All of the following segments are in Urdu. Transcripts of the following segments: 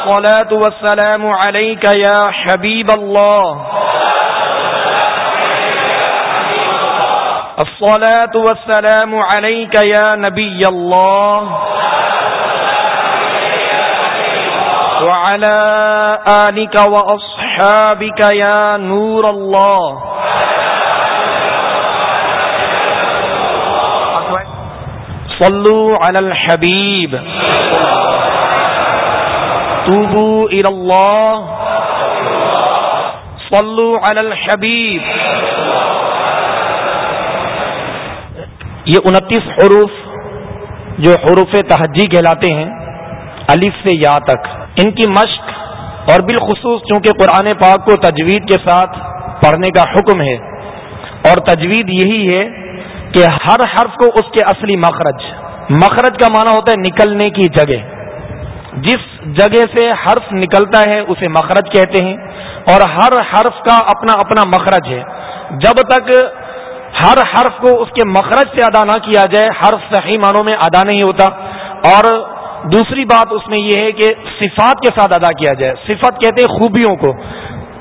الصلاة والسلام عليك يا حبيب الله. الصلاة والسلام عليك يا نبي الله. وعلى آلك وأصحابك يا نور الله. صلوا على الحبيب. توبوا الى اللہ صلو علی الحبیب یہ انتیس حروف جو حروف تہجی کہلاتے ہیں، الف سے یا تک، ان کی مشق اور بالخصوص چونکہ قرآن پاک کو تجوید کے ساتھ پڑھنے کا حکم ہے، اور تجوید یہی ہے کہ ہر حرف کو اس کے اصلی مخرج مخرج کا معنی ہوتا ہے نکلنے کی جگہ۔ جس جگہ سے حرف نکلتا ہے اسے مخرج کہتے ہیں اور ہر حرف کا اپنا اپنا مخرج ہے۔ جب تک ہر حرف کو اس کے مخرج سے ادا نہ کیا جائے، حرف صحیح معنوں میں ادا نہیں ہوتا۔ اور دوسری بات اس میں یہ ہے کہ صفات کے ساتھ ادا کیا جائے۔ صفت کہتے ہیں خوبیوں کو۔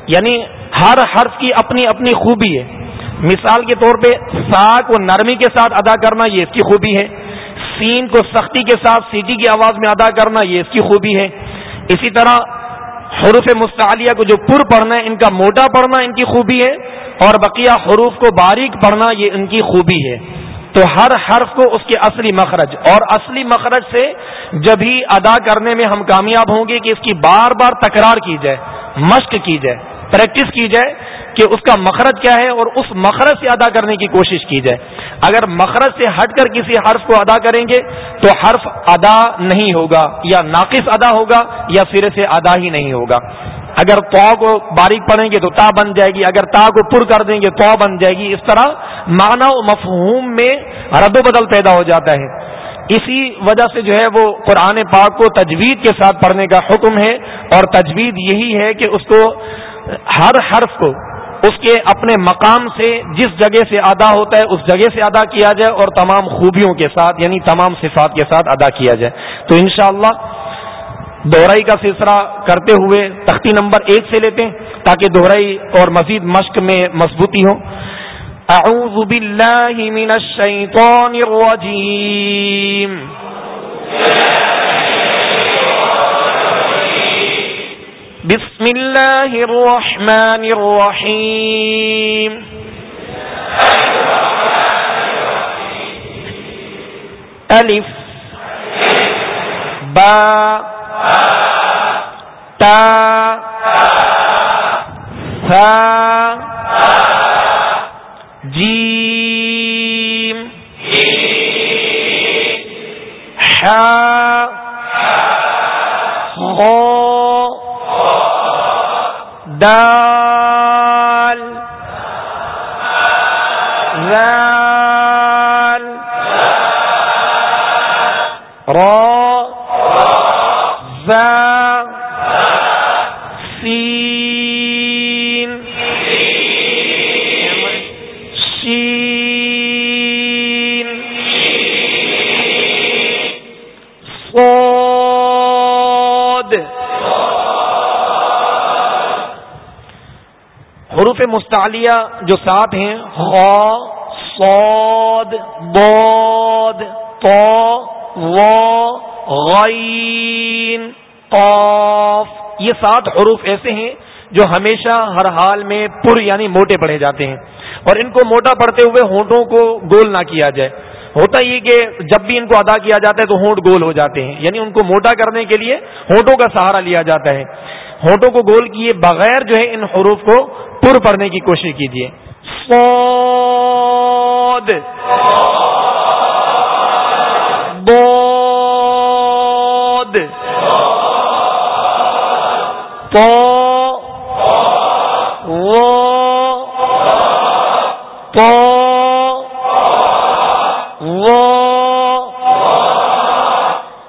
یعنی ہر حرف کی اپنی اپنی خوبی ہے۔ مثال کے طور پہ ساک و نرمی کے ساتھ ادا کرنا یہ اس کی خوبی ہے۔ سین کو سختی کے ساتھ سیٹی کی آواز میں ادا کرنا یہ اس کی خوبی ہے۔ اسی طرح حروف مستعلیہ کو جو پر پڑھنا ہے، ان کا موٹا پڑھنا ان کی خوبی ہے، اور بقیہ حروف کو باریک پڑھنا یہ ان کی خوبی ہے۔ تو ہر حرف کو اس کے اصلی مخرج، اور اصلی مخرج سے جب ہی ادا کرنے میں ہم کامیاب ہوں گے کہ اس کی بار بار تکرار کی جائے، مشق کی جائے، پریکٹس کی جائے کہ اس کا مخرج کیا ہے اور اس مخرج سے ادا کرنے کی کوشش کی جائے۔ اگر مخرج سے ہٹ کر کسی حرف کو ادا کریں گے تو حرف ادا نہیں ہوگا، یا ناقص ادا ہوگا یا سرے سے ادا ہی نہیں ہوگا۔ اگر تو کو باریک پڑھیں گے تو تا بن جائے گی، اگر تا کو پر کر دیں گے تو بن جائے گی۔ اس طرح معنی و مفہوم میں رد و بدل پیدا ہو جاتا ہے۔ اسی وجہ سے جو ہے وہ قرآن پاک کو تجوید کے ساتھ پڑھنے کا حکم ہے اور تجوید یہی ہے کہ اس کو ہر حرف کو اس کے اپنے مقام سے جس جگہ سے ادا ہوتا ہے، اس جگہ سے ادا کیا جائے اور تمام خوبیوں کے ساتھ یعنی تمام صفات کے ساتھ ادا کیا جائے۔ تو انشاءاللہ دوہرائی کا سلسلہ کرتے ہوئے تختی نمبر ایک سے لیتے ہیں، تاکہ دوہرائی اور مزید مشق میں مضبوطی ہو۔ اعوذ باللہ من الشیطان الرجیم۔ بسم الله الرحمن الرحيم. ألف. با. تا. ثا جيم. حا. خا دال ذال را زال مستعلیہ جو سات ہیں صاد بود تو غین، قاف، یہ سات حروف ایسے ہیں جو ہمیشہ ہر حال میں پر یعنی موٹے پڑھے جاتے ہیں۔ اور ان کو موٹا پڑھتے ہوئے ہونٹوں کو گول نہ کیا جائے۔ ہوتا یہ کہ جب بھی ان کو ادا کیا جاتا ہے تو ہونٹ گول ہو جاتے ہیں۔ یعنی ان کو موٹا کرنے کے لیے ہونٹوں کا سہارا لیا جاتا ہے۔ ہونٹوں کو گول کیے بغیر جو ہے ان حروف کو پر پڑھنے کی کوشش کیجیے سود بود پو پو و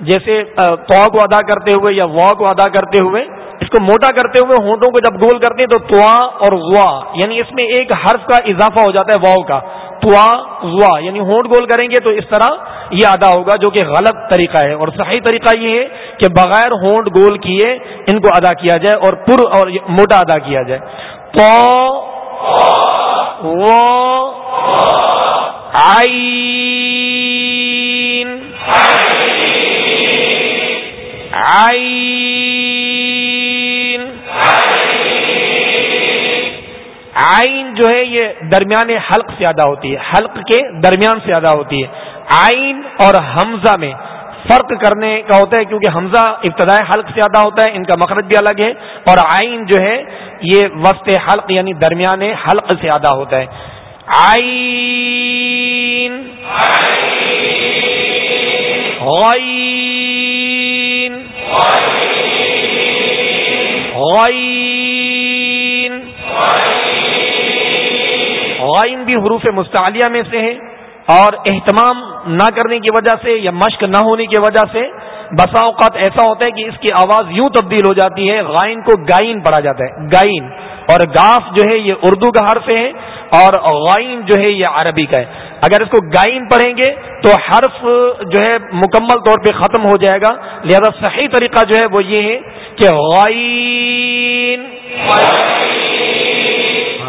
جیسے پو کو ادا کرتے ہوئے یا وا کو ادا کرتے ہوئے اس کو موٹا کرتے ہوئے ہونٹوں کو جب گول کرتے ہیں تو توا اور غوا یعنی اس میں ایک حرف کا اضافہ ہو جاتا ہے واؤ کا۔ توا غوا یعنی ہونٹ گول کریں گے تو اس طرح یہ ادا ہوگا، جو کہ غلط طریقہ ہے۔ اور صحیح طریقہ یہ ہے کہ بغیر ہونٹ گول کیے ان کو ادا کیا جائے اور پر اور موٹا ادا کیا جائے۔ تو آئی آئین جو ہے یہ درمیان حلق سے ادا ہوتی ہے، حلق کے درمیان سے ادا ہوتی ہے۔ آئین اور حمزہ میں فرق کرنے کا ہوتا ہے کیونکہ حمزہ ابتدائی حلق سے ادا ہوتا ہے، ان کا مخرج بھی الگ ہے۔ اور آئین جو ہے یہ وسط حلق یعنی درمیان حلق سے ادا ہوتا ہے۔ آئین غائن بھی حروف مستعلیہ میں سے ہے اور اہتمام نہ کرنے کی وجہ سے یا مشق نہ ہونے کی وجہ سے بسا اوقات ایسا ہوتا ہے کہ اس کی آواز یوں تبدیل ہو جاتی ہے غائن کو گائن پڑھا جاتا ہے گائن اور گاف جو ہے یہ اردو کا حرف ہے اور غائن جو ہے یہ عربی کا ہے۔ اگر اس کو گائن پڑھیں گے تو حرف جو ہے مکمل طور پہ ختم ہو جائے گا۔ لہذا صحیح طریقہ جو ہے وہ یہ ہے کہ غائن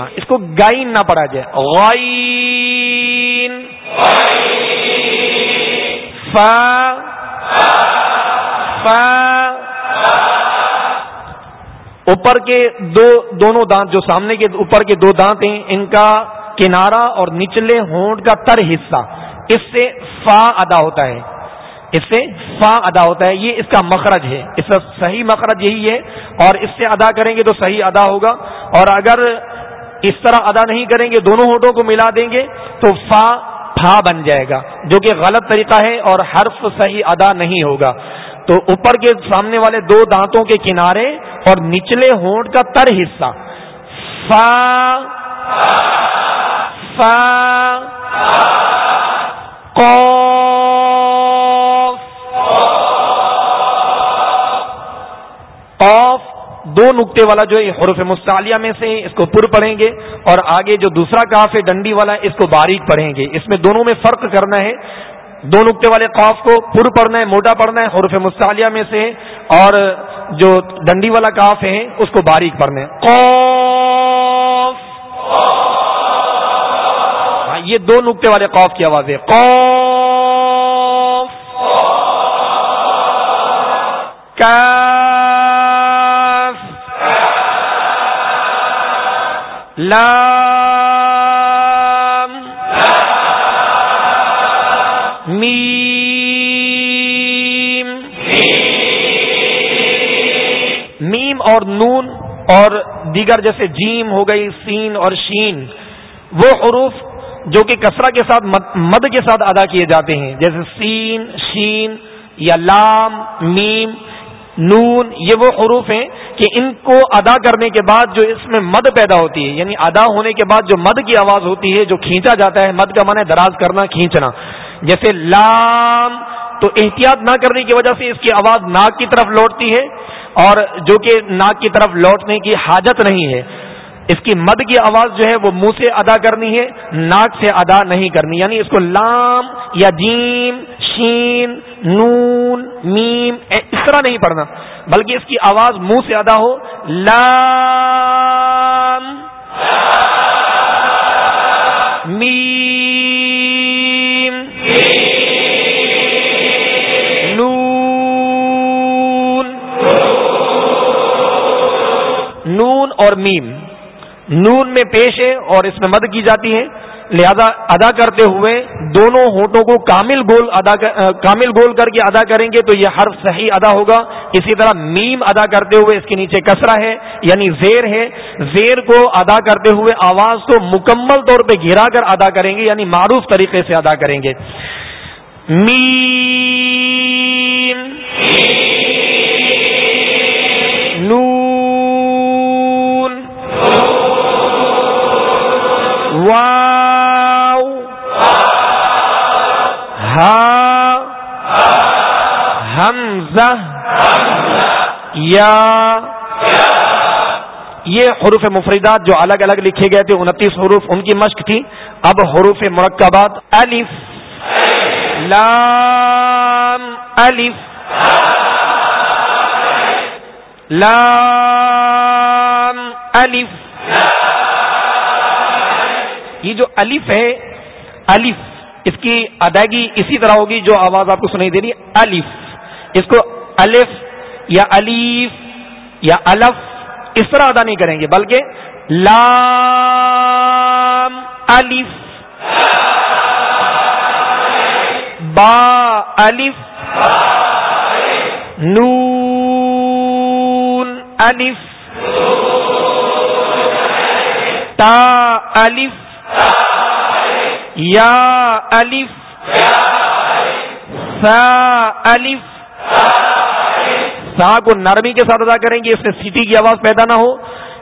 ہاں اس کو گائن نہ پڑھا جائے۔ غائن فا۔ فا۔ اوپر کے دو، دونوں دانت جو سامنے کے، اوپر کے دو دانت ہیں، ان کا کنارا اور نچلے ہونٹ کا تر حصہ۔ اس سے فا ادا ہوتا ہے۔ اس سے فا ادا ہوتا ہے۔ یہ اس کا مخرج ہے۔ اس کا صحیح مخرج یہی ہے۔ اور اس سے ادا کریں گے تو صحیح ادا ہوگا۔ اور اگر اس طرح ادا نہیں کریں گے، دونوں ہونٹوں کو ملا دیں گے، تو فا فا بن جائے گا، جو کہ غلط طریقہ ہے اور حرف صحیح ادا نہیں ہوگا۔ تو اوپر کے سامنے والے دو دانتوں کے کنارے اور نچلے ہونٹ کا تر حصہ۔ فا فا دو نقطے والا جو ہے حروف مستعلیہ میں سے اس کو پر پڑھیں گے اور آگے جو دوسرا کاف ہے، ڈنڈی والا، اس کو باریک پڑھیں گے۔ اس میں دونوں میں فرق کرنا ہے۔ دو نقطے والے قاف کو پر پڑھنا ہے، موٹا پڑھنا ہے، حروف مستعلیہ میں سے اور جو ڈنڈی والا کاف ہے، اس کو باریک پڑھنا ہے۔ ہاں یہ دو نقطے والے قوف کی آواز ہے۔ لام. میم. میم اور نون اور دیگر جیسے جیم ہو گئی، سین اور شین، وہ حروف جو کہ کسرا کے ساتھ مد کے ساتھ ادا کیے جاتے ہیں، جیسے سین، شین یا لام، میم نون، یہ وہ حروف ہیں کہ ان کو ادا کرنے کے بعد جو اس میں مد پیدا ہوتی ہے یعنی ادا ہونے کے بعد جو مد کی آواز ہوتی ہے، جو کھینچا جاتا ہے، مد کا من ہے دراز کرنا، کھینچنا۔ جیسے لام، تو احتیاط نہ کرنے کی وجہ سے اس کی آواز ناک کی طرف لوٹتی ہے، اور جو کہ ناک کی طرف لوٹنے کی حاجت نہیں ہے۔ اس کی مد کی آواز جو ہے، وہ منہ سے ادا کرنی ہے، ناک سے ادا نہیں کرنی۔ یعنی اس کو لام یا جیم، شین، نون، میم اس طرح نہیں پڑھنا، بلکہ اس کی آواز منہ سے ادا ہو، لام، میم، نون نون اور میم۔ نون میں پیش ہے اور اس میں مد کی جاتی ہے۔ لہذا ادا کرتے ہوئے دونوں ہونٹوں کو کامل گول ادا کامل گول کر کے ادا کریں گے تو یہ حرف صحیح ادا ہوگا۔ اسی طرح میم ادا کرتے ہوئے اس کے نیچے کسرا ہے یعنی زیر ہے۔ زیر کو ادا کرتے ہوئے آواز کو مکمل طور پہ گھرا کر ادا کریں گے یعنی معروف طریقے سے ادا کریں گے۔ میم، نون وا حمزہ یا یہ حروف مفردات جو الگ الگ لکھے گئے تھے، انتیس حروف ان کی مشق تھی۔ اب حروف مرکبات، الف، لام الف لام، الف۔ یہ جو الف ہے، الف۔ اس کی ادائیگی اسی طرح ہوگی جو آواز آپ کو سنائی دے رہی ہے، الف۔ اس کو الف یا الف یا الف اس طرح ادا نہیں کریں گے، بلکہ لام، الف۔ با، الف۔ نون، الف۔ تا، الف۔ یا الف سا الف سا کو نرمی کے ساتھ ادا کریں گے، اس میں سیٹی کی آواز پیدا نہ ہو،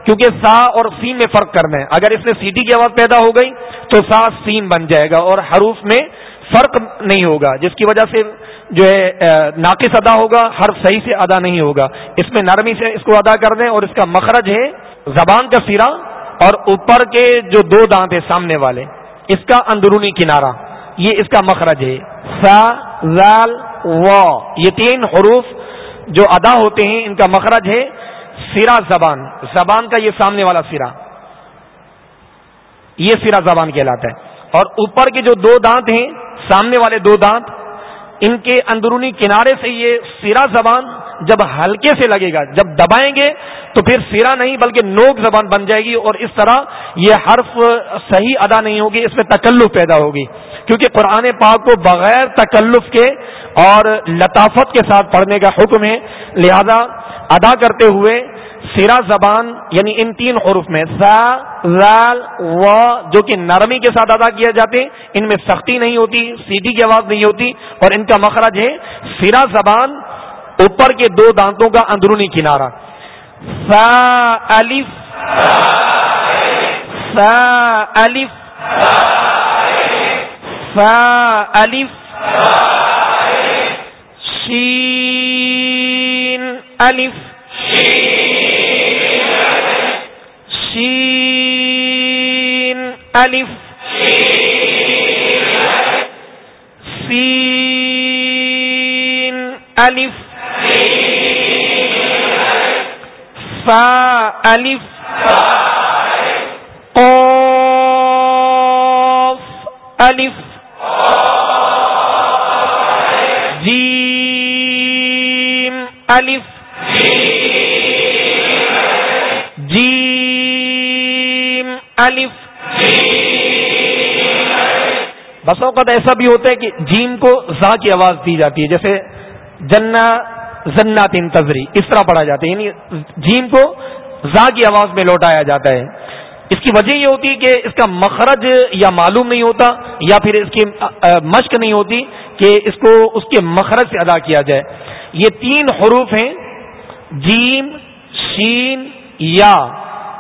کیونکہ سا اور سین میں فرق کرنا ہے۔ اگر اس میں سیٹی کی آواز پیدا ہو گئی تو سا سین بن جائے گا اور حروف میں فرق نہیں ہوگا، جس کی وجہ سے جو ہے ناقص ادا ہوگا ہر صحیح سے ادا نہیں ہوگا۔ اس میں نرمی سے اس کو ادا کر دیں اور اس کا مخرج ہے زبان کا سرا اور اوپر کے جو دو دانت ہیں، سامنے والے۔ اس کا اندرونی کنارہ، یہ اس کا مخرج ہے۔ سا، زال، و، یہ تین حروف جو ادا ہوتے ہیں، ان کا مخرج ہے۔ سرا زبان زبان کا یہ سامنے والا سرا یہ سرا زبان کہلاتا ہے۔ اور اوپر کے جو دو دانت ہیں، سامنے والے دو دانت، ان کے اندرونی کنارے سے یہ سرا زبان جب ہلکے سے لگے گا، جب دبائیں گے تو پھر سرا نہیں بلکہ نوک زبان بن جائے گی اور اس طرح یہ حرف صحیح ادا نہیں ہوگی، اس میں تکلف پیدا ہوگی۔ کیونکہ قرآن پاک کو بغیر تکلف کے اور لطافت کے ساتھ پڑھنے کا حکم ہے۔ لہذا ادا کرتے ہوئے سیرا زبان یعنی ان تین حروف میں زا، زال، و، جو کہ نرمی کے ساتھ ادا کیا جاتے ان میں سختی نہیں ہوتی، سیدھی کی آواز نہیں ہوتی اور ان کا مخرج ہے سیرا زبان اوپر کے دو دانتوں کا اندرونی کنارہ۔ سا الف سا الف سا الف، شین الف شین الف، سین الف۔ فا الف قاف الف جیم الف جیم الف بس اوقات ایسا بھی ہوتا ہے کہ جیم کو زا کی آواز دی جاتی ہے، جیسے جنا زنات تزری اس طرح پڑھا جاتا ہے یعنی جیم کو زا کی آواز میں لوٹایا جاتا ہے۔ اس کی وجہ یہ ہوتی ہے کہ اس کا مخرج یا معلوم نہیں ہوتا، یا پھر اس کی مشق نہیں ہوتی کہ اس کو، اس کے مخرج سے ادا کیا جائے۔ یہ تین حروف ہیں، جیم، شین، یا۔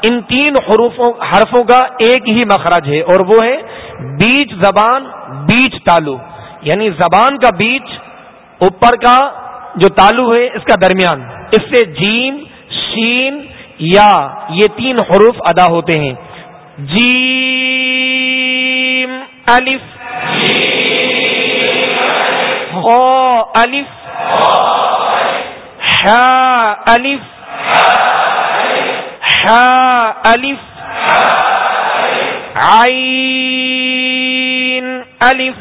ان تین حروفوں، حرفوں کا ایک ہی مخرج ہے، اور وہ ہے بیچ زبان، بیچ تالو یعنی زبان کا بیچ، اوپر کا جو تالو ہے اس کا درمیان۔ اس سے جیم، شین یا یہ تین حروف ادا ہوتے ہیں۔ جیم، الف۔ الف۔ الف۔ الف۔ عین، الف۔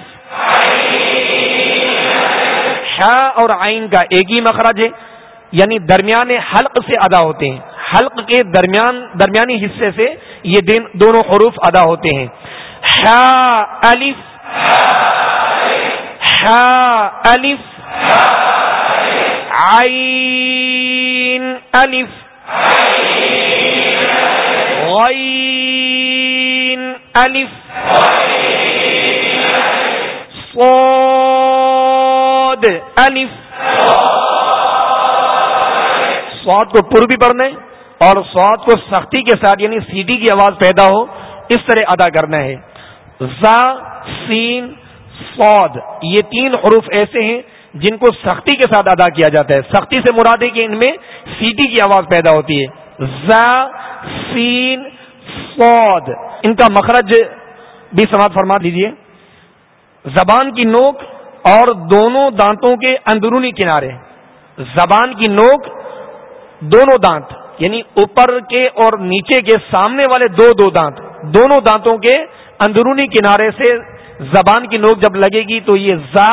اور عین کا ایک ہی مخرج ہے یعنی درمیان حلق سے ادا ہوتے ہیں۔ حلق کے درمیان، درمیانی حصے سے یہ دونوں حروف ادا ہوتے ہیں۔ الف الف، عین، الف، غین، الف، صاد۔ الف. سواد کو پر بھی پڑھنا ہے اور سواد کو سختی کے ساتھ یعنی سیٹی کی آواز پیدا ہو، اس طرح ادا کرنا ہے۔ زا، سین سعود یہ تین حروف ایسے ہیں جن کو سختی کے ساتھ ادا کیا جاتا ہے۔ سختی سے مراد ہے کہ ان میں سیٹی کی آواز پیدا ہوتی ہے۔ ز سین سود ان کا مخرج بھی سماعت فرما دیجیے زبان کی نوک اور دونوں دانتوں کے اندرونی کنارے، زبان کی نوک دونوں دانت یعنی اوپر کے اور نیچے کے سامنے والے دو دو دانت، دونوں دانتوں کے اندرونی کنارے سے زبان کی نوک جب لگے گی تو یہ زا،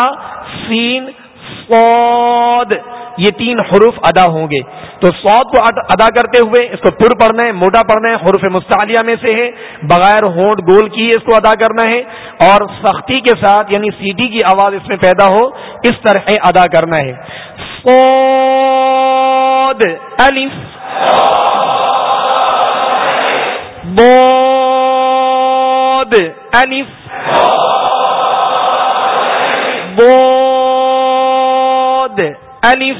سین سود یہ تین حروف ادا ہوں گے. تو سود کو ادا کرتے ہوئے اس کو پر پڑھنا ہے، موٹا پڑھنا ہے، حروف مستعلیہ میں سے ہے، بغیر ہونٹ گول کی اس کو ادا کرنا ہے، اور سختی کے ساتھ یعنی سیٹی کی آواز اس میں پیدا ہو، اس طرح ادا کرنا ہے. سود الف. بود الف. الف۔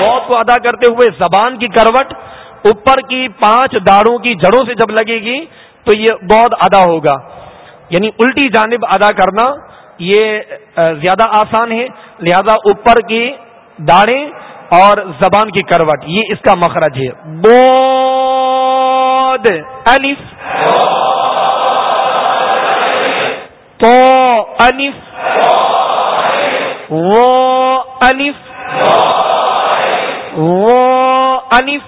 بہت کو ادا کرتے ہوئے زبان کی کروٹ، اوپر کی پانچ داڑوں کی جڑوں سے جب لگے گی، تو یہ بہت ادا ہوگا۔ یعنی الٹی جانب ادا کرنا، یہ زیادہ آسان ہے۔ لہذا اوپر کی داڑیں اور زبان کی کروٹ، یہ اس کا مخرج ہے۔ بود الف۔ تو الف۔ وہ الف وہ الف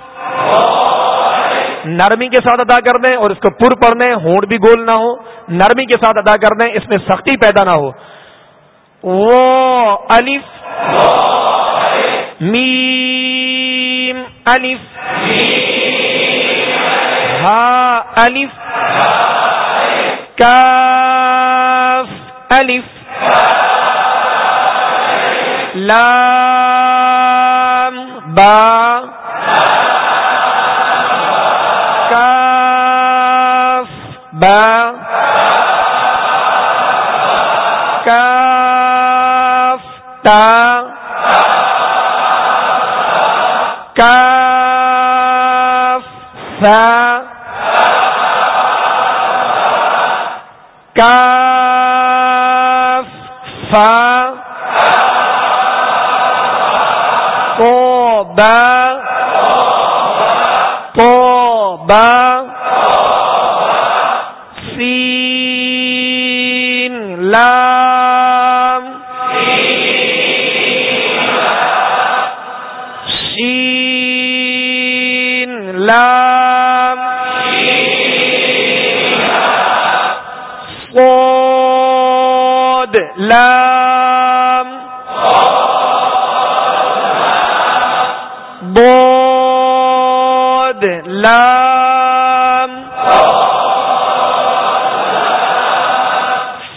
نرمی کے ساتھ ادا کر دیں اور اس کو پر پڑھنے ہونٹ بھی گول نہ ہو، نرمی کے ساتھ ادا کر دیں، اس میں سختی پیدا نہ ہو۔ وہ الف میم الف ہا الف کاف الف لام با کاف با کاف تا کاف فا کاف فا توبہ توبہ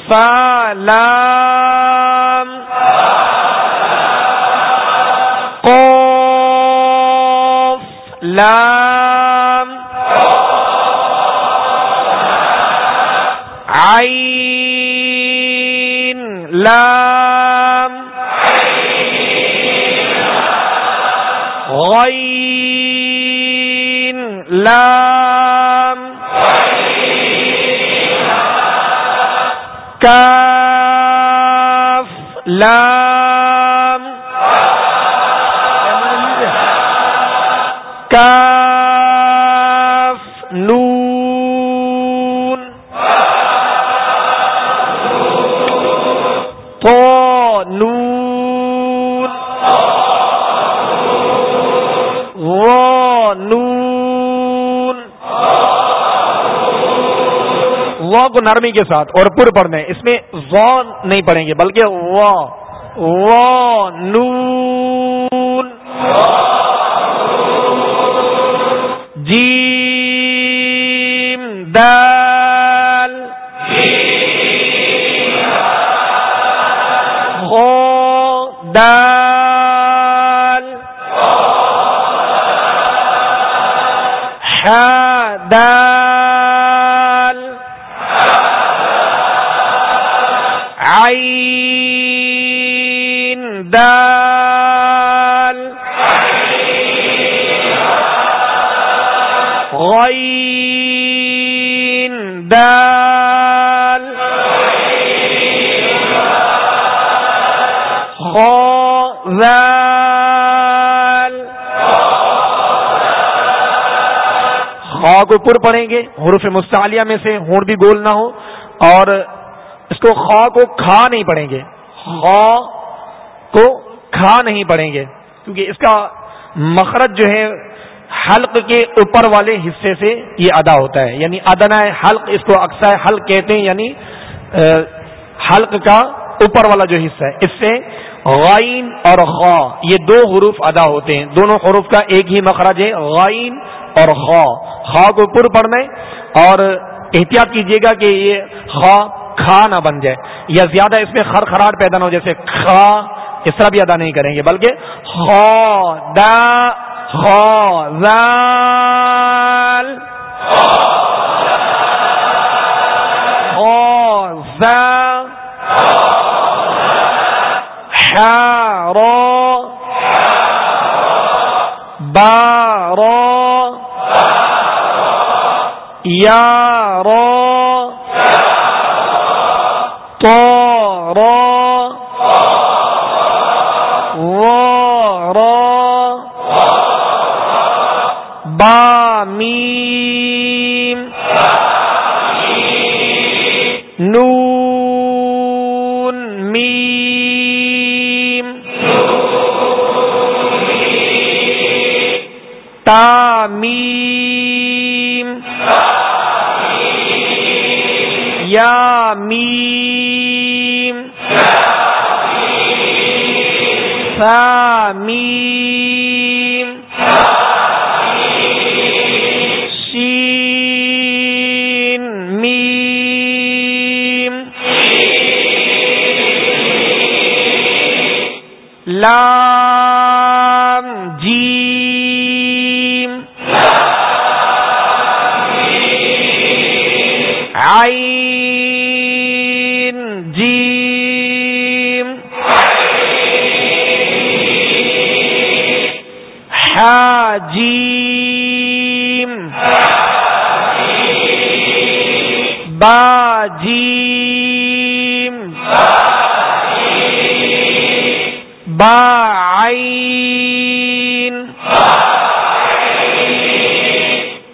فلام قوف لام عين لام غين لام کاف لام کاف وہ کو نرمی کے ساتھ اور پر پڑھنے، اس میں وا نہیں پڑھیں گے، بلکہ وا وا، نون، جیم، دال ہو دال دال عين دال غين دال. خا کو پر پڑھیں گے، حروف مستعلیہ میں سے ہون بھی گول نہ ہو، اور اس کو خا کو کھا نہیں پڑھیں گے۔ خا کو کھا نہیں پڑھیں گے۔ کیونکہ اس کا مخرج جو ہے، حلق کے اوپر والے حصے سے یہ ادا ہوتا ہے۔ یعنی ادنا حلق، اس کو اکثر حلق کہتے ہیں یعنی حلق کا اوپر والا جو حصہ ہے۔ اس سے غائن اور غا، یہ دو حروف ادا ہوتے ہیں۔ دونوں حروف کا ایک ہی مخرج ہے، غائن اور خا خا کو پر پڑھنا ہے اور احتیاط کیجیے گا کہ یہ خا کھا نہ بن جائے۔ یا زیادہ اس میں خر خراٹ پیدا نہ ہو، جیسے کھا اس طرح بھی ادا نہیں کریں گے، بلکہ خا خا زال یا رو تو رو سا با جیم با عین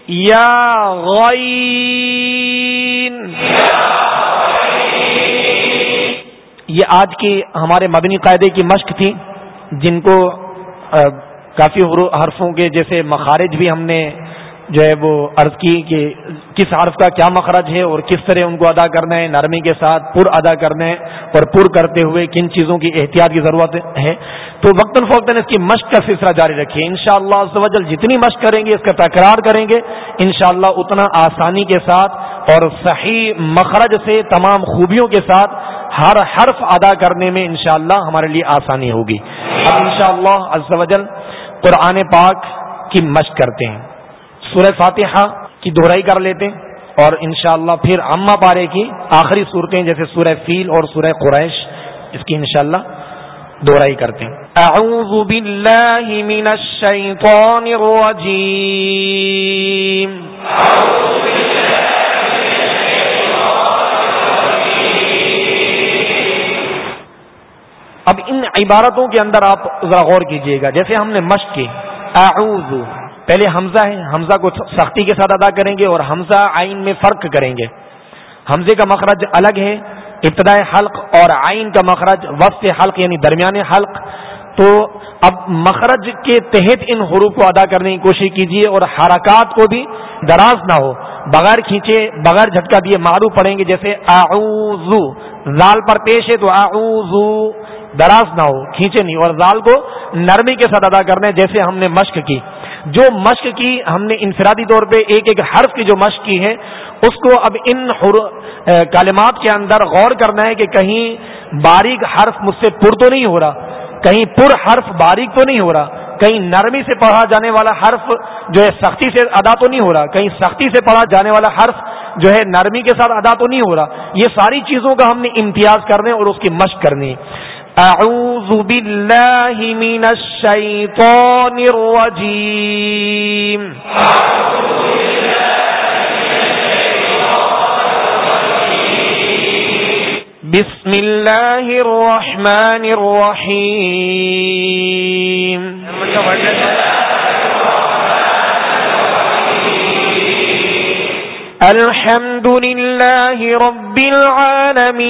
یا غین یہ آج کی ہمارے مدنی قاعدے کی مشق تھی جن کو کافی حرفوں کے جیسے مخارج بھی ہم نے جو ہے وہ عرض کی کہ کس حرف کا کیا مخرج ہے اور کس طرح ان کو ادا کرنا ہے، نرمی کے ساتھ پر ادا کرنا ہے اور پر کرتے ہوئے کن چیزوں کی احتیاط کی ضرورت ہے۔ تو وقتاً فوقتاً اس کی مشق کا سلسلہ جاری رکھیے ان شاء اللہ جتنی مشق کریں گے، اس کا تکرار کریں گے۔ انشاءاللہ اتنا آسانی کے ساتھ اور صحیح مخرج سے تمام خوبیوں کے ساتھ ہر حرف ادا کرنے میں انشاءاللہ ہمارے لیے آسانی ہوگی۔ اب ان شاء اللہ قرآن پاک کی مشق کرتے ہیں۔ سورہ فاتحہ کی دہرائی کر لیتے اور انشاءاللہ پھر اما پارے کی آخری صورتیں جیسے سورہ فیل اور سورہ قریش، اس کی انشاءاللہ دہرائی کرتے ہیں۔ اعوذ باللہ من الشیطان الرجیم۔ اب ان عبارتوں کے اندر آپ ذرا غور کیجیے گا۔ جیسے ہم نے مشق کی، اعوذ پہلے حمزہ ہے، حمزہ کو سختی کے ساتھ ادا کریں گے اور حمزہ آئین میں فرق کریں گے۔ حمزے کا مخرج الگ ہے ابتدائے حلق اور آئین کا مخرج وسط حلق یعنی درمیان حلق۔ تو اب مخرج کے تحت ان حروف کو ادا کرنے کی کوشش کیجیے اور حرکات کو بھی دراز نہ ہو۔ بغیر کھینچے، بغیر جھٹکا دیے معروف پڑیں گے، جیسے آؤ زال پر پیش ہے تو آؤ دراز نہ ہو، کھینچے نہیں۔ اور زال کو نرمی کے ساتھ ادا کرنا ہے جیسے ہم نے مشق کی۔ جو مشق کی ہم نے انفرادی طور پہ ایک ایک حرف کی جو مشق کی ہے، اس کو اب ان کالمات کے اندر غور کرنا ہے کہ کہیں باریک حرف مجھ سے پر تو نہیں ہو رہا، کہیں پر حرف باریک تو نہیں ہو رہا، کہیں نرمی سے پڑھا جانے والا حرف جو ہے سختی سے ادا تو نہیں ہو رہا، کہیں سختی سے پڑھا جانے والا حرف جو ہے نرمی کے ساتھ ادا تو نہیں ہو رہا۔ یہ ساری چیزوں کا ہم نے امتیاز کرنے اور اس کی مشق کرنی اعوذ باللہ من الشیطان الرجیم بسم الله الرحمن الرحيم. الحمد لله رب العالمين.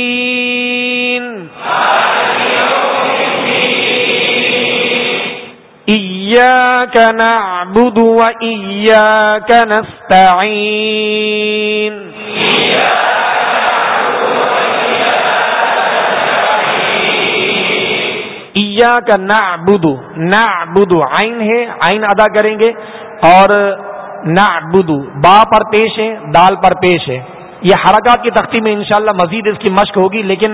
إياك نعبد وإياك نستعين إياك نعبد نعبد عین ہے عین ادا کریں گے اور نعبد با پر پیش ہے، دال پر پیش ہے۔ یہ حرکات کی تختی میں انشاءاللہ مزید اس کی مشق ہوگی، لیکن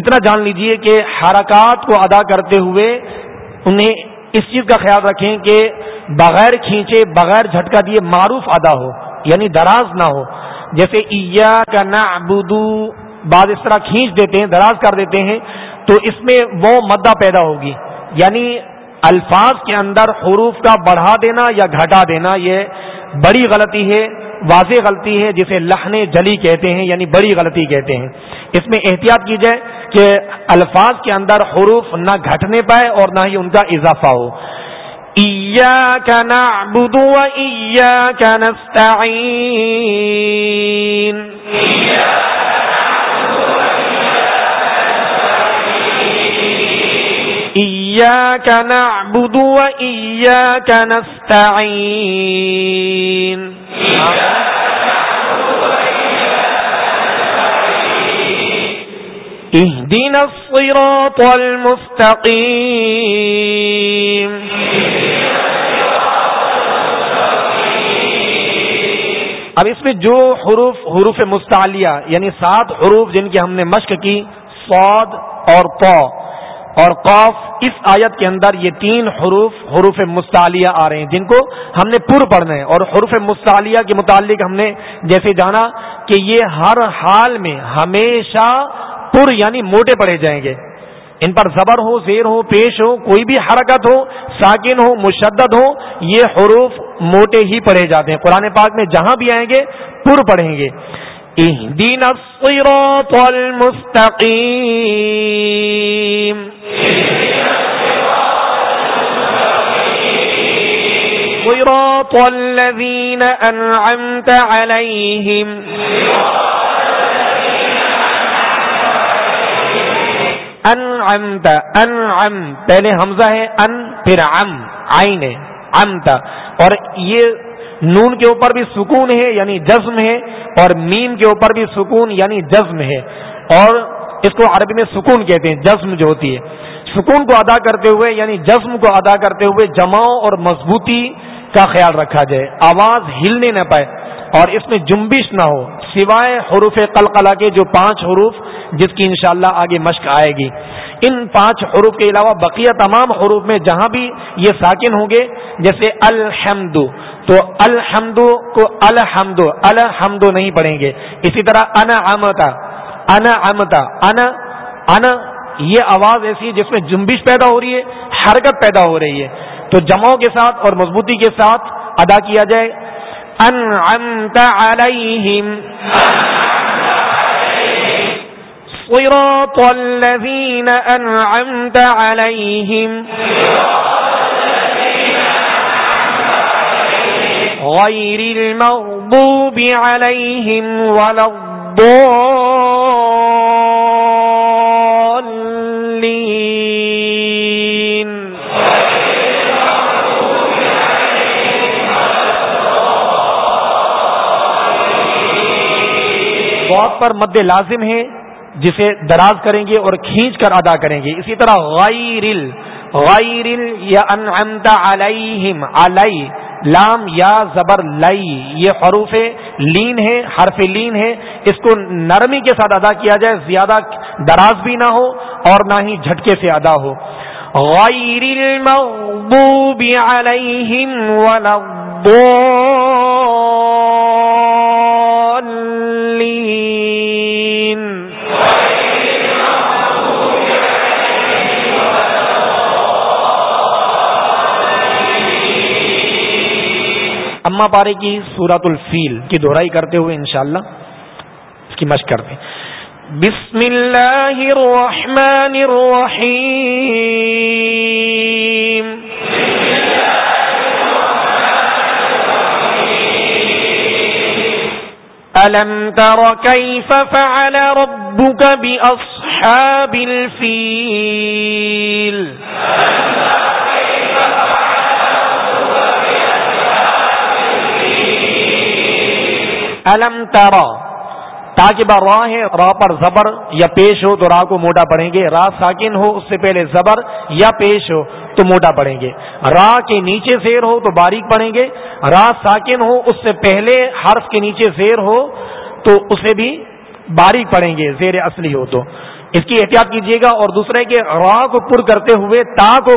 اتنا جان لیجیے کہ حرکات کو ادا کرتے ہوئے انہیں اس چیز کا خیال رکھیں کہ بغیر کھینچے، بغیر جھٹکا دیے معروف ادا ہو یعنی دراز نہ ہو۔ جیسے ایا کا نا بعض اس طرح کھینچ دیتے ہیں، دراز کر دیتے ہیں، تو اس میں وہ مدہ پیدا ہوگی۔ یعنی الفاظ کے اندر حروف کا بڑھا دینا یا گھٹا دینا، یہ بڑی غلطی ہے، واضح غلطی ہے، جسے لہن جلی کہتے ہیں یعنی بڑی غلطی کہتے ہیں۔ اس میں احتیاط کی جائے کہ الفاظ کے اندر حروف نہ گھٹنے پائے اور نہ ہی ان کا اضافہ ہو۔ نعبد نستعین إياك نعبد وإياك نستعين۔ اهدنا الصراط المستقيم. اب اس میں جو حروف حروف مستعلیہ یعنی سات حروف جن کی ہم نے مشق کی سعود اور تو اور قوف اس آیت کے اندر یہ تین حروف حروف مستعلیہ آ رہے ہیں، جن کو ہم نے پر پڑھنا ہے۔ اور حروف مستعلیہ کے متعلق ہم نے جیسے جانا کہ یہ ہر حال میں ہمیشہ پر یعنی موٹے پڑے جائیں گے۔ ان پر زبر ہو، زیر ہو، پیش ہو، کوئی بھی حرکت ہو، ساکن ہو، مشدد ہو، یہ حروف موٹے ہی پڑھے جاتے ہیں۔ قرآن پاک میں جہاں بھی آئیں گے، پر پڑھیں گے۔ اهدنا الصراط المستقيم صراط الذين أنعمت عليهم انعمت، انعم، پہلے حمزہ ہے ان، پھر عم، عین ہے عمتا اور یہ نون کے اوپر بھی سکون ہے یعنی جزم ہے، اور میم کے اوپر بھی سکون یعنی جزم ہے۔ اور اس کو عربی میں سکون کہتے ہیں، جزم جو ہوتی ہے۔ سکون کو ادا کرتے ہوئے یعنی جزم کو ادا کرتے ہوئے جماؤ اور مضبوطی کا خیال رکھا جائے۔ آواز ہلنے نہ پائے اور اس میں جنبش نہ ہو۔ سوائے حروف قلقلہ کے جو پانچ حروف جس کی انشاءاللہ آگے مشق آئے گی۔ ان پانچ حروف کے علاوہ بقیہ تمام حروف میں جہاں بھی یہ ساکن ہوں گے، جیسے الحمد، تو الحمد کو الحمد الحمد نہیں پڑھیں گے۔ اسی طرح انا امتا انا امتا انا انا، یہ آواز ایسی ہے جس میں جنبش پیدا ہو رہی ہے، حرکت پیدا ہو رہی ہے۔ تو جماؤں کے ساتھ اور مضبوطی کے ساتھ ادا کیا جائے۔ انعمت علیہم صراط الذین انعمت علیہم غير المغضوب عليهم ولا الضالين. بہت پر مد لازم ہے جسے دراز کریں گے اور کھینچ کر ادا کریں گے۔ اسی طرح غیر غیر یا انعمت علیہم، علی، لام، یا زبر لئی یہ حروف لین ہے حرف لین ہے اس کو نرمی کے ساتھ ادا کیا جائے، زیادہ دراز بھی نہ ہو اور نہ ہی جھٹکے سے ادا ہو۔ غیر المغضوب علیہم ولا الضالین۔ اما پارے کی سورت الفیل کی دہرائی کرتے ہوئے انشاءاللہ اس کی مشق کرتے بسم اللہ الرحمن الرحیم۔ ألم تر كيف فعل ربك بأصحاب الفيل؟ الم تارا تاکہ با راہ ہے راہ پر زبر یا پیش ہو تو راہ کو موٹا پڑھیں گے۔ راہ ساکن ہو، اس سے پہلے زبر یا پیش ہو تو موٹا پڑھیں گے۔ راہ کے نیچے زیر ہو تو باریک پڑھیں گے۔ راہ ساکن ہو، اس سے پہلے حرف کے نیچے زیر ہو تو اسے بھی باریک پڑھیں گے، زیر اصلی ہو تو۔ اس کی احتیاط کیجیے گا اور دوسرے کہ راہ کو پر کرتے ہوئے تا کو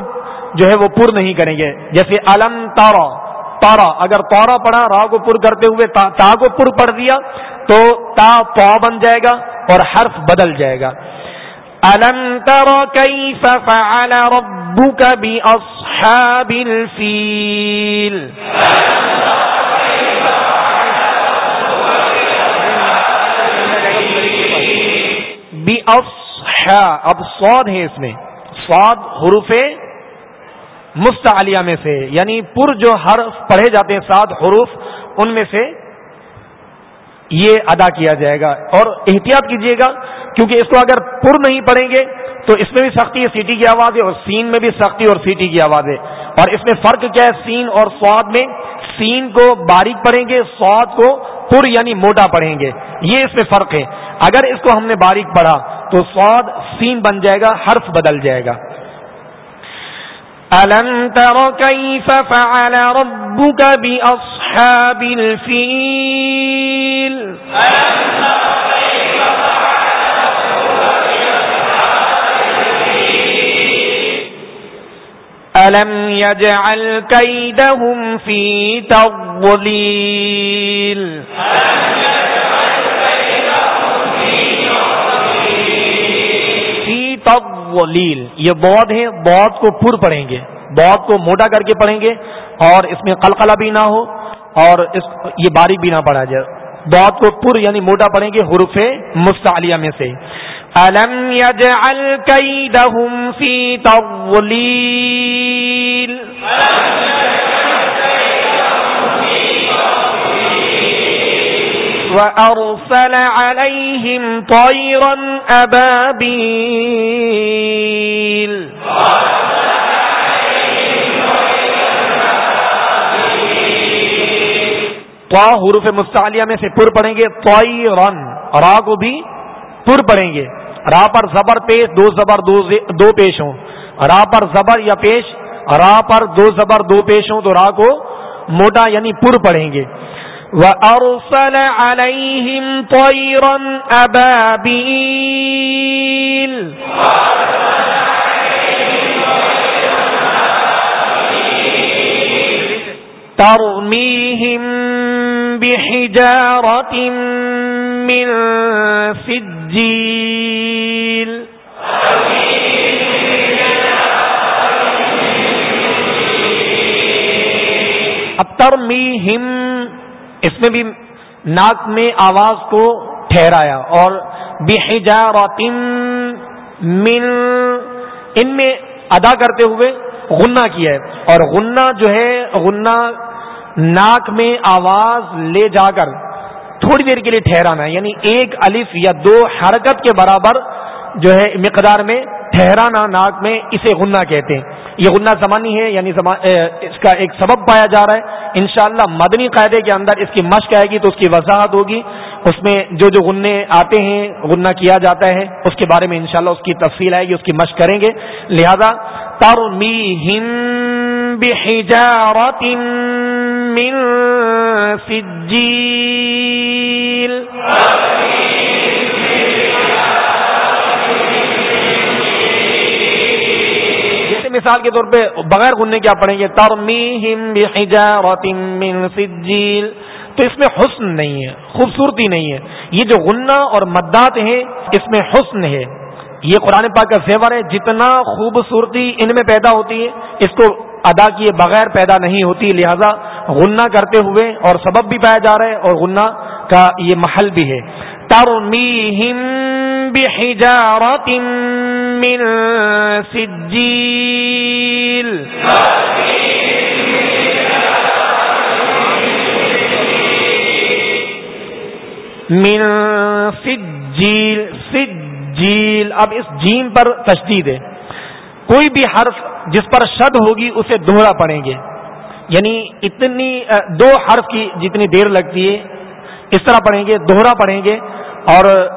جو ہے وہ پر نہیں کریں گے۔ جیسے علم تارا تارا، اگر تورا پڑھا را کو پر کرتے ہوئے تا کو پر پڑھ دیا، تو تا پا بن جائے گا اور حرف بدل جائے گا۔ الم تر کیف فعل ربک باصحاب الفیل اب سواد ہے اس میں۔ سواد حروف مستعلیہ میں سے یعنی پر جو حرف پڑھے جاتے ہیں سات حروف، ان میں سے یہ ادا کیا جائے گا۔ اور احتیاط کیجیے گا، کیونکہ اس کو اگر پر نہیں پڑھیں گے، تو اس میں بھی سختی ہے، سیٹی کی آواز ہے، اور سین میں بھی سختی اور سیٹی کی آواز ہے۔ اور اس میں فرق کیا ہے، سین اور سواد میں سین کو باریک پڑھیں گے، سواد کو پر یعنی موٹا پڑھیں گے۔ یہ اس میں فرق ہے۔ اگر اس کو ہم نے باریک پڑھا، تو سواد سین بن جائے گا، حرف بدل جائے گا۔ ألم تر كيف فعل ربك بأصحاب الفيل ألم يجعل كيدهم في تضليل في تضليل ولیل یہ بود ہے بود کو پر پڑھیں گے بود کو موٹا کر کے پڑھیں گے اور اس میں قلقلہ بھی نہ ہو اور اس یہ باریک بھی نہ پڑھا جائے۔ بود کو پر یعنی موٹا پڑھیں گے حروف مستعلیہ میں سے۔ الم يجعل كيدهم في تضليل وأرسل عليهم طيرا أبابيل تو حروف مستعلیہ میں سے پر پڑھیں گے توئی رن را کو بھی پر پڑھیں گے۔ را پر زبر پیش دو زبر دو, دو پیش ہوں۔ را پر زبر یا پیش را پر دو زبر دو پیش ہوں تو را کو موٹا یعنی پر پڑھیں گے۔ وأرسل عليهم طيرا أبابيل ترميهم بحجارة من سجيل اب ترميهم اس میں بھی ناک میں آواز کو ٹھہرایا اور من ان میں ادا کرتے ہوئے غنہ کیا ہے اور غنہ جو ہے غنہ ناک میں آواز لے جا کر تھوڑی دیر کے لیے ٹھہرانا ہے یعنی ایک الف یا دو حرکت کے برابر جو ہے مقدار میں ٹھہرانا ناک میں اسے غنہ کہتے ہیں۔ یہ غنہ زمانی ہے یعنی اس کا ایک سبب پایا جا رہا ہے۔ انشاءاللہ مدنی قاعدے کے اندر اس کی مشق آئے گی تو اس کی وضاحت ہوگی۔ اس میں جو جو غنے آتے ہیں غنہ کیا جاتا ہے، اس کے بارے میں انشاءاللہ اس کی تفصیل آئے گی، اس کی مشق کریں گے۔ لہذا من سجیل۔ مثال کے طور پہ بغیر گننے کیا پڑھیں گے ترمیم من سجیل تو اس میں حسن نہیں ہے، خوبصورتی نہیں ہے۔ یہ جو غنہ اور مدات ہیں، اس میں حسن ہے۔ یہ قرآن پاک کا زیور ہے، جتنا خوبصورتی ان میں پیدا ہوتی ہے، اس کو ادا کیے بغیر پیدا نہیں ہوتی۔ لہذا غنہ کرتے ہوئے اور سبب بھی پایا جا رہا ہے اور غنہ کا یہ محل بھی ہے۔ ترمیہم بحجارت من سجیل من سجیل سجیل اب اس جیم پر تشدید ہے۔ کوئی بھی حرف جس پر شد ہوگی اسے دوہرا پڑیں گے۔ یعنی اتنی دو حرف کی جتنی دیر لگتی ہے، اس طرح پڑھیں گے، دوہرا پڑھیں گے اور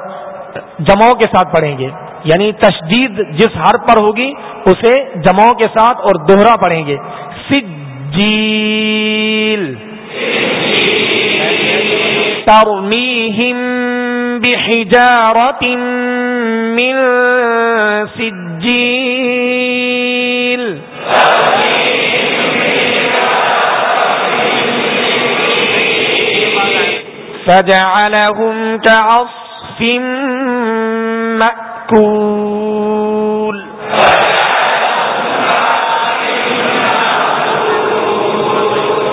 جماؤں کے ساتھ پڑھیں گے۔ یعنی تشدید جس حرف پر ہوگی، اسے جماؤں کے ساتھ اور دوہرا پڑھیں گے۔ سجیل۔ ترمیہم بحجارت من سجیل فجعلهم كعصف مأكول۔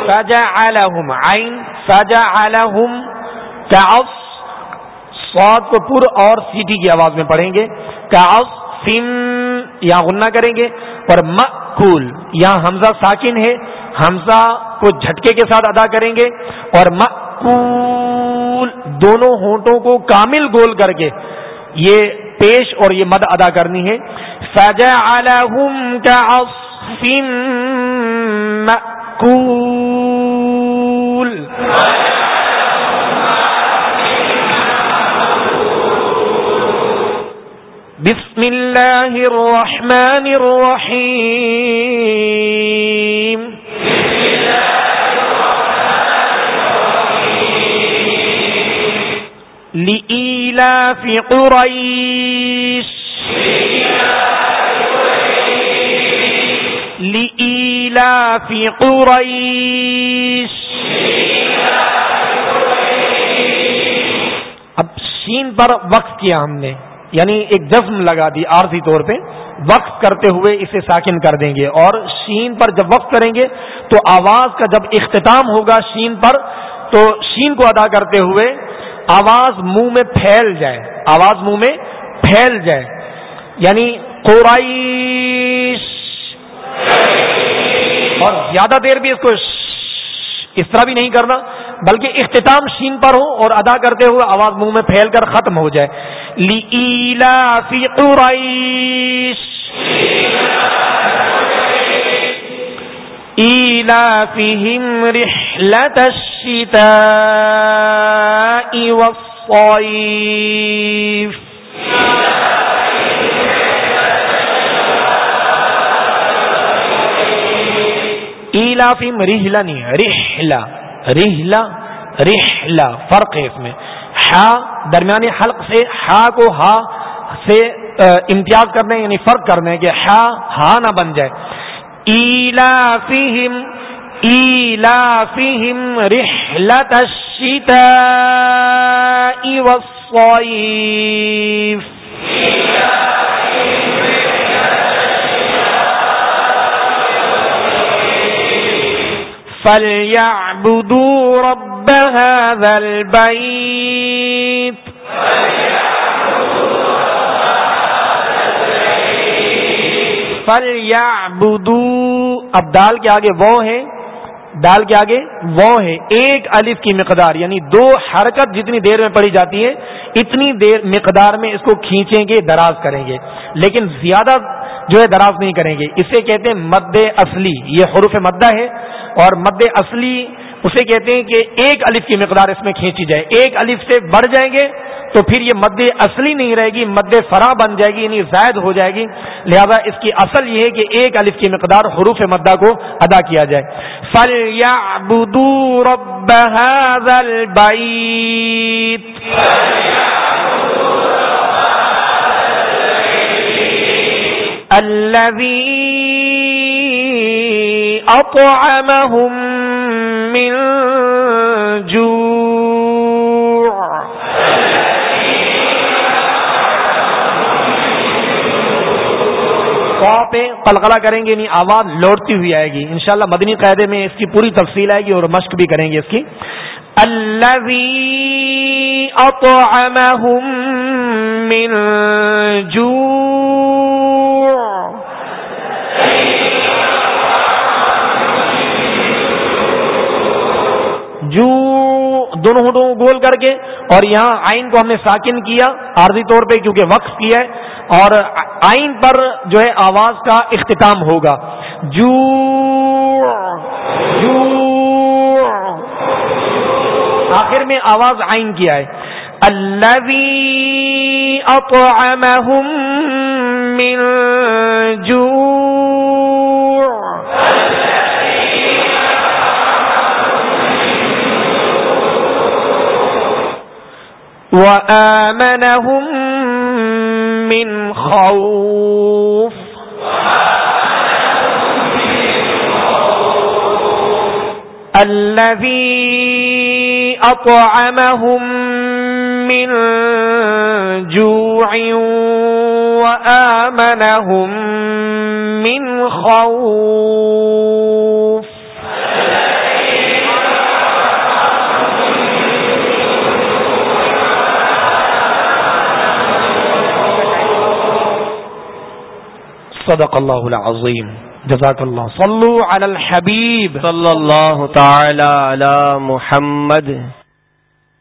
فجعلهم عين، فجعلهم كعصف صاد کو پور اور سیٹی کی آواز میں پڑھیں گے. كعصف یہاں غنہ کریں گے. اور مأکول یہاں حمزہ ساکن ہے. حمزہ کو جھٹکے کے ساتھ ادا کریں گے. اور مأکول دونوں ہونٹوں کو کامل گول کر کے. یہ پیش اور یہ مد ادا کرنی ہے۔ بسم اللہ الرحمن الرحیم بسم اللہ لإيلاف قريش. لإيلاف قريش. اب شین پر وقف کیا ہم نے یعنی ایک جزم لگا دی عارضی طور پہ، وقف کرتے ہوئے اسے ساکن کر دیں گے۔ اور شین پر جب وقف کریں گے تو آواز کا جب اختتام ہوگا شین پر، تو شین کو ادا کرتے ہوئے آواز منہ میں پھیل جائے، آواز منہ میں پھیل جائے۔ یعنی قرائش اور زیادہ دیر بھی اس کو اس طرح بھی نہیں کرنا، بلکہ اختتام شین پر ہو اور ادا کرتے ہوئے آواز منہ میں پھیل کر ختم ہو جائے۔ فی قریش إيلافهم رحلة الشتاء والصيف. ایلافیم رحلہ نہیں رحلہ رحلہ رحلہ فرق ہے اس میں. ہا درمیانی حلق سے ہا کو ہا سے امتیاز کرنے یعنی فرق کرنے کہ ہا ہا نہ بن جائے. ایلافہم ایلافہم رحلت الشتاء والصیف فليعبدوا رب هذا البيت. فليعبدوا ابدال کے آگے وہ ہے ڈال کے آگے، وہ ہے ایک الف کی مقدار یعنی دو حرکت جتنی دیر میں پڑی جاتی ہے، اتنی دیر مقدار میں اس کو کھینچیں گے، دراز کریں گے۔ لیکن زیادہ جو ہے، دراز نہیں کریں گے۔ اسے کہتے ہیں مد اصلی، یہ حروف مدہ ہے، اور مد اصلی اسے کہتے ہیں کہ ایک الف کی مقدار اس میں کھینچی جائے۔ ایک الف سے بڑھ جائیں گے تو پھر یہ مد اصلی نہیں رہے گی، مد فرا بن جائے گی یعنی زائد ہو جائے گی۔ لہذا اس کی اصل یہ ہے کہ ایک الف کی مقدار حروف مدہ کو ادا کیا جائے۔ فل یا رب الذي أطعمهم من جوع. قلقلہ کریں گے نہیں آواز لوٹتی ہوئی آئے گی۔ انشاءاللہ مدنی قاعدے میں اس کی پوری تفصیل آئے گی اور مشق بھی کریں گے اس کی۔ الذي أطعمهم من جوع. دونوں ہٹوں گول کر کے اور یہاں آئین کو ہم نے ساکن کیا، عارضی طور پہ کیونکہ وقف کیا ہے، اور آئین پر جو ہے آواز کا اختتام ہوگا۔ جو جو آخر میں آواز آئین کیا ہے اللہ اطعمهم من جوع وآمنهم من خوف. الذي أطعمهم من جوع وآمنهم من خوف. صدق اللہ العظیم. جزاک اللہ صلو علی الحبیب. صلی اللہ تعالی علی محمد.